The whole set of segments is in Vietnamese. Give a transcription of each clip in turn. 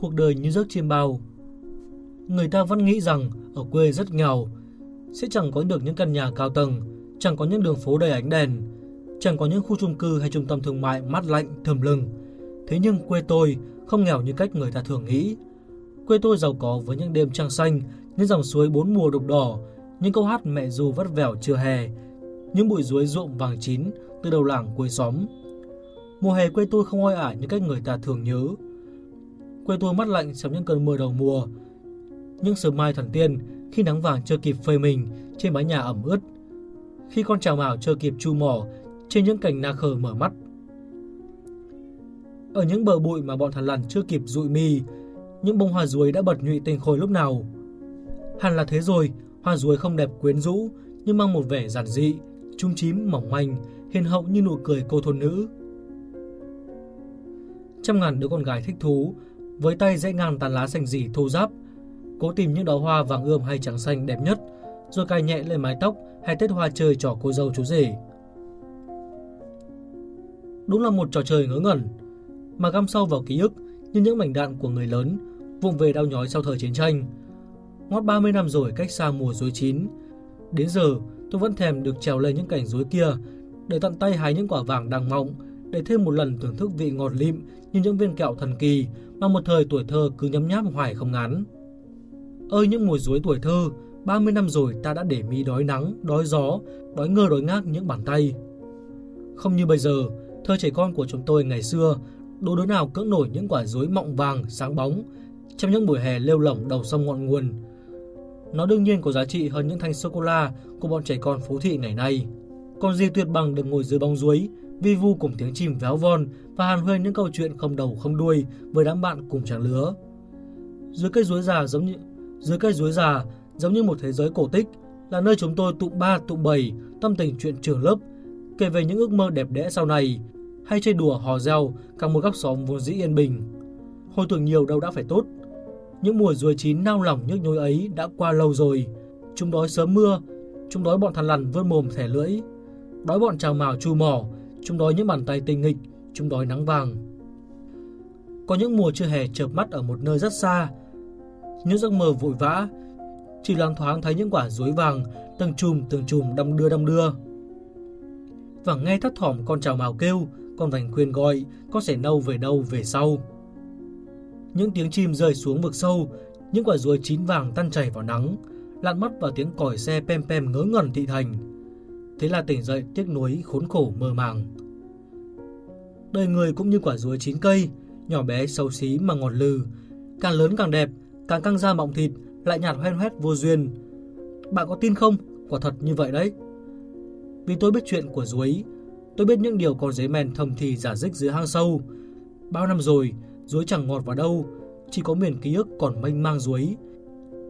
cuộc đời như giấc chim bao. Người ta vẫn nghĩ rằng ở quê rất nghèo, sẽ chẳng có được những căn nhà cao tầng, chẳng có những đường phố đầy ánh đèn, chẳng có những khu chung cư hay trung tâm thương mại mát lạnh thơm lừng. Thế nhưng quê tôi không nghèo như cách người ta thường nghĩ. Quê tôi giàu có với những đêm trăng xanh, những dòng suối bốn mùa đục đỏ, những câu hát mẹ dù vắt vẻo chưa hè, những bụi ruối ruộng vàng chín từ đầu làng cuối xóm. Mùa hè quê tôi không oi ả như cách người ta thường nhớ. Quê tôi mắt lạnh trong những cơn mưa đầu mùa. Những sớm mai thần tiên khi nắng vàng chưa kịp phơi mình trên mái nhà ẩm ướt. Khi con trào mào chưa kịp chu mỏ trên những cành na khờ mở mắt. Ở những bờ bụi mà bọn thằn lằn chưa kịp rụi mi, những bông hoa ruồi đã bật nhụy tinh khôi lúc nào. Hẳn là thế rồi, hoa ruồi không đẹp quyến rũ, nhưng mang một vẻ giản dị, trung chím mỏng manh, hiền hậu như nụ cười cô thôn nữ. Trăm ngàn đứa con gái thích thú, với tay dễ ngang tàn lá xanh rỉ thô ráp, cố tìm những đóa hoa vàng ươm hay trắng xanh đẹp nhất, rồi cài nhẹ lên mái tóc hay tết hoa chơi trò cô dâu chú rể. Đúng là một trò chơi ngớ ngẩn, mà găm sâu vào ký ức như những mảnh đạn của người lớn, vụng về đau nhói sau thời chiến tranh. Ngót 30 năm rồi cách xa mùa dối chín, đến giờ tôi vẫn thèm được trèo lên những cảnh dối kia để tận tay hái những quả vàng đang mọng, để thêm một lần thưởng thức vị ngọt lịm như những viên kẹo thần kỳ mà một thời tuổi thơ cứ nhấm nháp hoài không ngán. Ơi những mùa dối tuổi thơ, 30 năm rồi ta đã để mi đói nắng, đói gió, đói ngơ đói ngác những bàn tay. Không như bây giờ, thơ trẻ con của chúng tôi ngày xưa, đố đứa nào cưỡng nổi những quả dối mọng vàng, sáng bóng, trong những buổi hè lêu lỏng đầu sông ngọn nguồn. Nó đương nhiên có giá trị hơn những thanh sô-cô-la của bọn trẻ con phố thị ngày nay. Còn gì tuyệt bằng được ngồi dưới bóng ruối, vi vu cùng tiếng chim véo von và hàn huyên những câu chuyện không đầu không đuôi với đám bạn cùng trang lứa. Dưới cây ruối già giống như dưới cây ruối già giống như một thế giới cổ tích, là nơi chúng tôi tụ ba tụ bảy tâm tình chuyện trường lớp, kể về những ước mơ đẹp đẽ sau này, hay chơi đùa hò reo cả một góc xóm vốn dĩ yên bình. Hồi tưởng nhiều đâu đã phải tốt. Những mùa ruồi chín nao lòng nhức nhối ấy đã qua lâu rồi. Chúng đói sớm mưa, chúng đói bọn thằn lằn vươn mồm thẻ lưỡi. Đói bọn trào mào chu mỏ, chúng đói những bàn tay tinh nghịch, chúng đói nắng vàng. Có những mùa chưa hè chợp mắt ở một nơi rất xa. Những giấc mơ vội vã, chỉ loáng thoáng thấy những quả dối vàng từng chùm từng chùm đong đưa đong đưa. Và nghe thất thỏm con trào mào kêu, con vành khuyên gọi, con sẻ nâu về đâu về sau. Những tiếng chim rơi xuống vực sâu, những quả dối chín vàng tan chảy vào nắng, lặn mắt vào tiếng còi xe pem pem ngớ ngẩn thị thành. Thế là tỉnh dậy tiếc nuối khốn khổ mơ màng. Đời người cũng như quả dứa chín cây, nhỏ bé xấu xí mà ngọt lừ, càng lớn càng đẹp, càng căng ra mọng thịt, lại nhạt hoen hoét vô duyên. Bạn có tin không? Quả thật như vậy đấy. Vì tôi biết chuyện của ruối, tôi biết những điều con dế mèn thầm thì giả dích dưới hang sâu. Bao năm rồi, ruối chẳng ngọt vào đâu, chỉ có miền ký ức còn mênh mang ruối.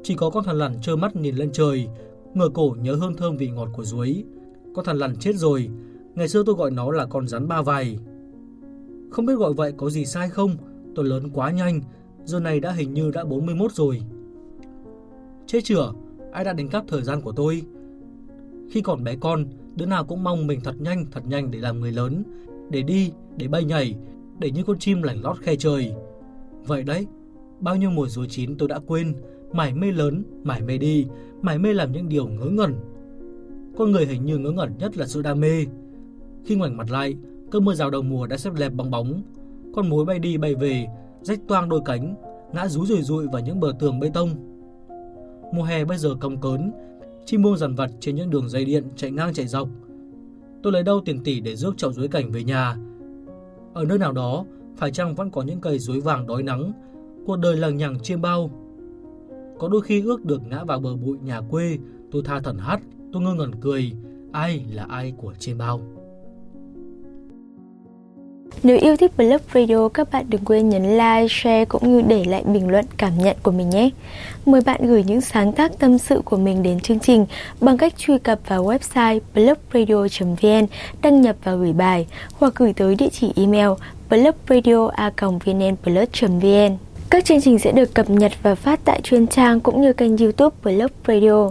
Chỉ có con thằn lằn trơ mắt nhìn lên trời, ngửa cổ nhớ hương thơm vị ngọt của ruối. Con thằn lằn chết rồi, ngày xưa tôi gọi nó là con rắn ba vầy. Không biết gọi vậy có gì sai không, tôi lớn quá nhanh, giờ này đã hình như đã 41 rồi. Chết chửa, ai đã đánh cắp thời gian của tôi? Khi còn bé con, đứa nào cũng mong mình thật nhanh, thật nhanh để làm người lớn, để đi, để bay nhảy, để như con chim lảnh lót khe trời. Vậy đấy, bao nhiêu mùa dối chín tôi đã quên, mải mê lớn, mải mê đi, mải mê làm những điều ngớ ngẩn. Con người hình như ngớ ngẩn nhất là sự đam mê. Khi ngoảnh mặt lại, cơn mưa rào đầu mùa đã xếp lẹp bong bóng, con mối bay đi bay về, rách toang đôi cánh, ngã rú rủi rụi vào những bờ tường bê tông. Mùa hè bây giờ cong cớn, chim muông dằn vặt trên những đường dây điện chạy ngang chạy dọc. Tôi lấy đâu tiền tỷ để rước chậu dưới cảnh về nhà. Ở nơi nào đó, phải chăng vẫn có những cây rối vàng đói nắng, cuộc đời lằng nhằng chiêm bao. Có đôi khi ước được ngã vào bờ bụi nhà quê, tôi tha thần hát, tôi ngơ ngẩn cười, ai là ai của trên bao. Nếu yêu thích Blog Radio, các bạn đừng quên nhấn like, share cũng như để lại bình luận cảm nhận của mình nhé. Mời bạn gửi những sáng tác tâm sự của mình đến chương trình bằng cách truy cập vào website blogradio.vn, đăng nhập và gửi bài hoặc gửi tới địa chỉ email blogradio.vnplus.vn. Các chương trình sẽ được cập nhật và phát tại chuyên trang cũng như kênh youtube Blog Radio.